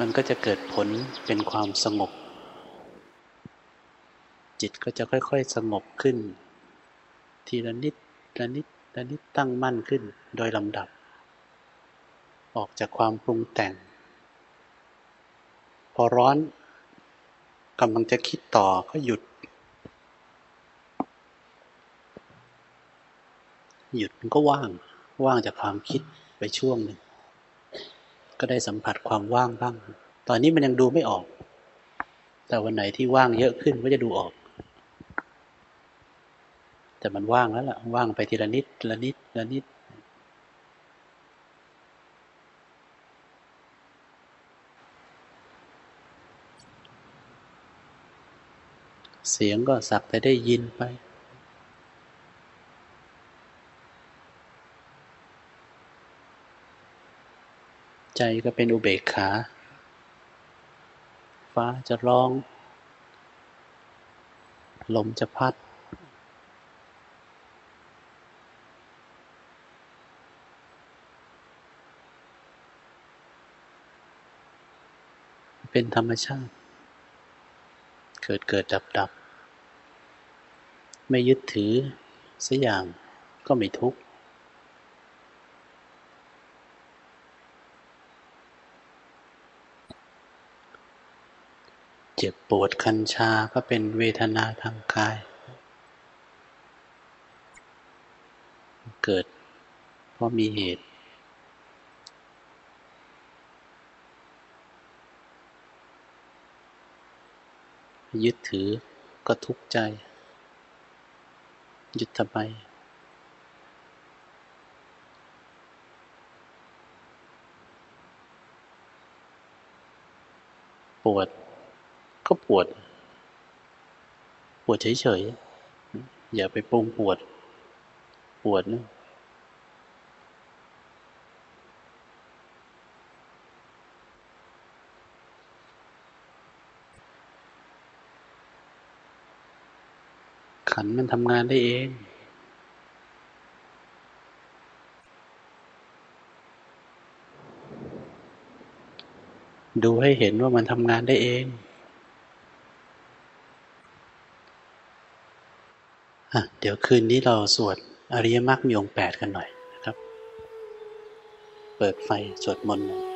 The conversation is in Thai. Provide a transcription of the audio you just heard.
มันก็จะเกิดผลเป็นความสงบ จิตก็จะค่อย ๆ สงบขึ้น ทีละนิดละนิดละนิดตั้งมั่นขึ้นโดยลำดับ ออกจากความปรุงแต่ง พอร้อนกำลังจะคิดต่อก็หยุด หยุดมันก็ว่าง ว่างจากความคิดไปช่วงหนึ่ง ก็ได้สัมผัสความว่างบ้าง ตอนนี้มันยังดูไม่ออก แต่วันไหนที่ว่างเยอะขึ้นก็จะดูออก แต่มันว่างแล้วล่ะ ว่างไปทีละนิดละนิดละนิดเสียงก็สักแต่ได้ยินไป ใจก็เป็นอุเบกขา ฟ้าจะร้อง ลมจะพัด เป็นธรรมชาติ เกิดเกิดดับดับ ไม่ยึดถือสัอย่างก็ไม่ทุกข์ เจ็บปวดคันชาก็เป็นเวทนาทางกาย เกิดเพราะมีเหตุ ยึดถือก็ทุกข์ใจ ยึดทำไมปวด ก็ปวด ปวดเฉยๆ อย่าไปปรุงปวด ปวดนะขันมันทำงานได้เอง ดูให้เห็นว่ามันทำงานได้เอง เดี๋ยวคืนนี้เราสวดอริยมรรคมีองค์แปดกันหน่อยนะครับ เปิดไฟสวดมนต์